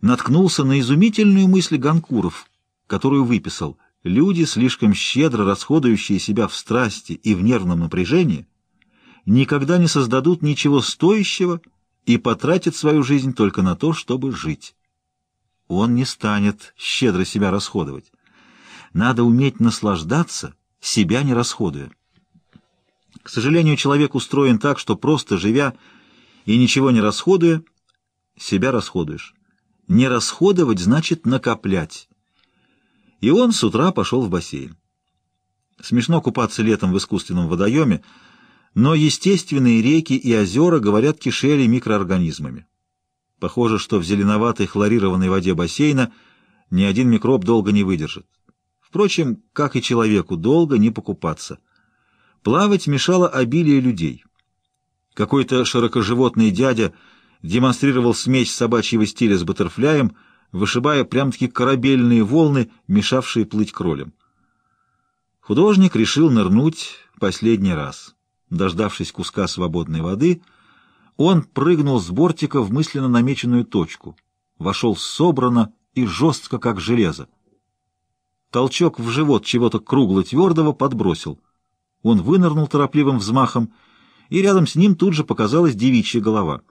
наткнулся на изумительную мысль Ганкуров, которую выписал. Люди, слишком щедро расходующие себя в страсти и в нервном напряжении, никогда не создадут ничего стоящего и потратят свою жизнь только на то, чтобы жить. Он не станет щедро себя расходовать. Надо уметь наслаждаться, себя не расходуя. К сожалению, человек устроен так, что просто живя и ничего не расходуя, себя расходуешь. Не расходовать значит накоплять. И он с утра пошел в бассейн. Смешно купаться летом в искусственном водоеме, но естественные реки и озера, говорят, кишели микроорганизмами. Похоже, что в зеленоватой хлорированной воде бассейна ни один микроб долго не выдержит. Впрочем, как и человеку, долго не покупаться. Плавать мешало обилие людей. Какой-то широкоживотный дядя демонстрировал смесь собачьего стиля с баттерфляем, вышибая прям-таки корабельные волны, мешавшие плыть кролем. Художник решил нырнуть последний раз. Дождавшись куска свободной воды, он прыгнул с бортика в мысленно намеченную точку, вошел собрано и жестко, как железо. Толчок в живот чего-то кругло-твердого подбросил. Он вынырнул торопливым взмахом, и рядом с ним тут же показалась девичья голова.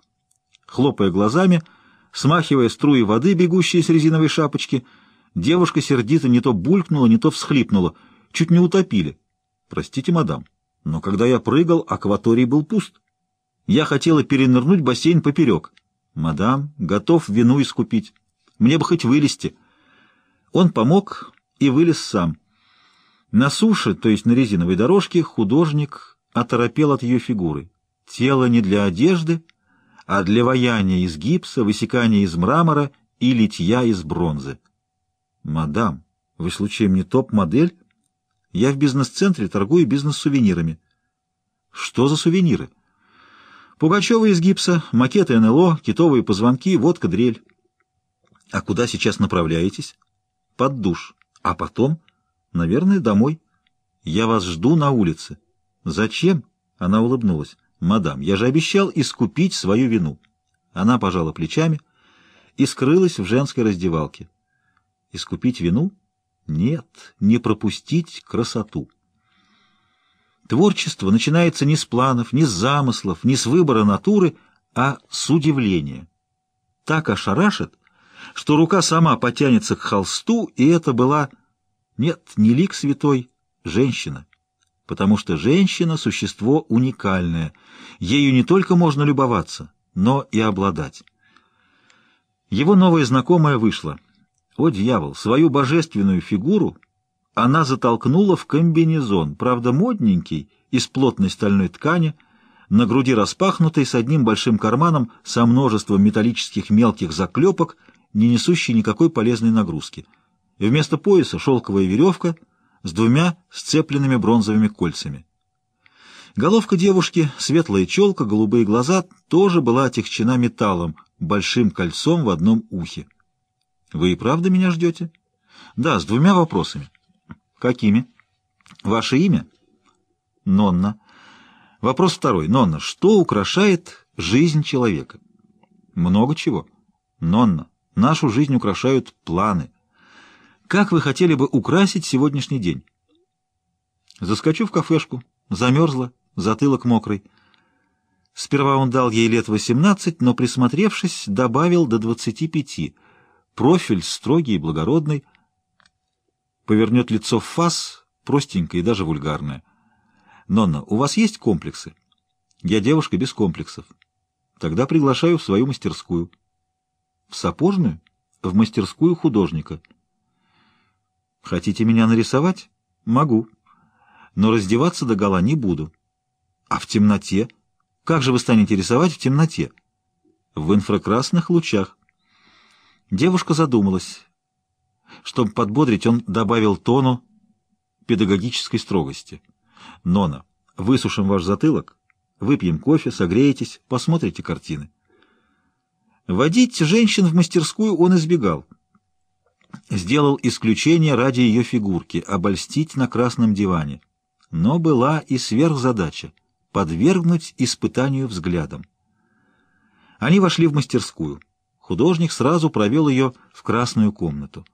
Хлопая глазами, смахивая струи воды, бегущие с резиновой шапочки, девушка сердито не то булькнула, не то всхлипнула. Чуть не утопили. «Простите, мадам, но когда я прыгал, акваторий был пуст. Я хотела перенырнуть бассейн поперек. Мадам, готов вину искупить. Мне бы хоть вылезти». Он помог и вылез сам. На суше, то есть на резиновой дорожке, художник оторопел от ее фигуры. Тело не для одежды, а для ваяния из гипса, высекания из мрамора и литья из бронзы. «Мадам, вы случаем не топ-модель? Я в бизнес-центре торгую бизнес-сувенирами». «Что за сувениры?» «Пугачева из гипса, макеты НЛО, китовые позвонки, водка, дрель». «А куда сейчас направляетесь?» «Под душ». А потом, наверное, домой. Я вас жду на улице. Зачем? Она улыбнулась. Мадам, я же обещал искупить свою вину. Она пожала плечами и скрылась в женской раздевалке. Искупить вину? Нет, не пропустить красоту. Творчество начинается не с планов, не с замыслов, не с выбора натуры, а с удивления. Так ошарашит, что рука сама потянется к холсту, и это была, нет, не лик святой, женщина. Потому что женщина — существо уникальное. Ею не только можно любоваться, но и обладать. Его новая знакомая вышла. О, дьявол, свою божественную фигуру она затолкнула в комбинезон, правда модненький, из плотной стальной ткани, на груди распахнутой с одним большим карманом со множеством металлических мелких заклепок — не несущий никакой полезной нагрузки. И вместо пояса шелковая веревка с двумя сцепленными бронзовыми кольцами. Головка девушки, светлая челка, голубые глаза тоже была отягчена металлом, большим кольцом в одном ухе. «Вы и правда меня ждете?» «Да, с двумя вопросами». «Какими?» «Ваше имя?» «Нонна». Вопрос второй. «Нонна, что украшает жизнь человека?» «Много чего». «Нонна, Нашу жизнь украшают планы. Как вы хотели бы украсить сегодняшний день? Заскочу в кафешку. Замерзла, затылок мокрый. Сперва он дал ей лет восемнадцать, но, присмотревшись, добавил до двадцати пяти. Профиль строгий и благородный. Повернет лицо в фас, простенькое и даже вульгарное. «Нонна, у вас есть комплексы?» «Я девушка без комплексов. Тогда приглашаю в свою мастерскую». В сапожную? В мастерскую художника. Хотите меня нарисовать? Могу. Но раздеваться до гола не буду. А в темноте? Как же вы станете рисовать в темноте? В инфракрасных лучах. Девушка задумалась. Чтобы подбодрить, он добавил тону педагогической строгости. «Нона, высушим ваш затылок, выпьем кофе, согреетесь, посмотрите картины». Водить женщин в мастерскую он избегал. Сделал исключение ради ее фигурки, обольстить на красном диване. Но была и сверхзадача — подвергнуть испытанию взглядом. Они вошли в мастерскую. художник сразу провел ее в красную комнату.